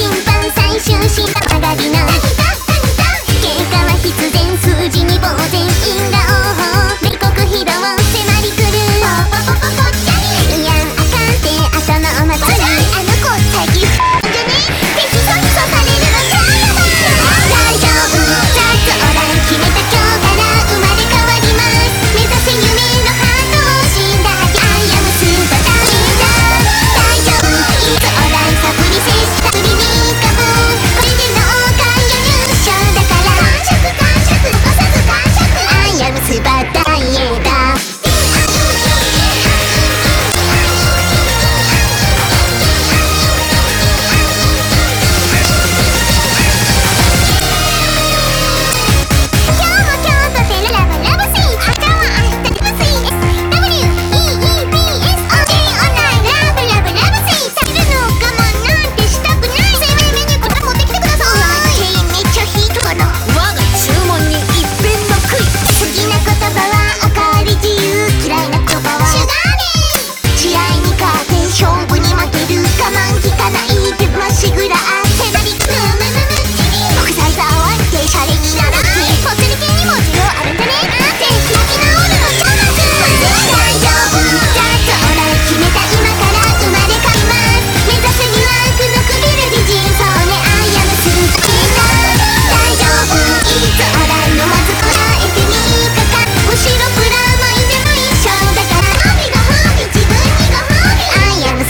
瞬間最終した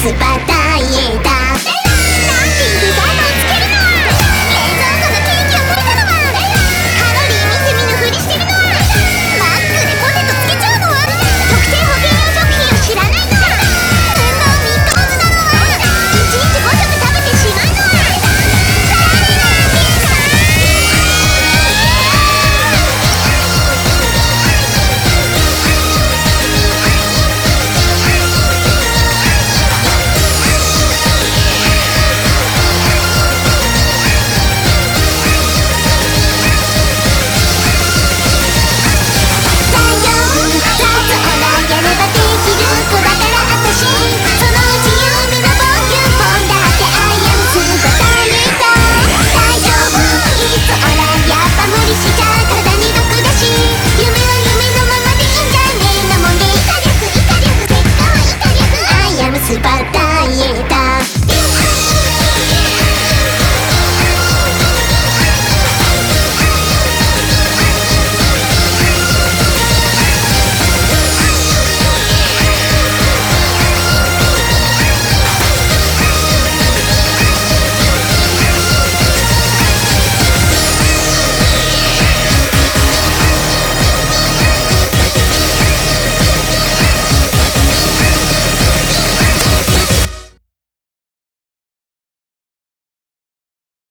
死般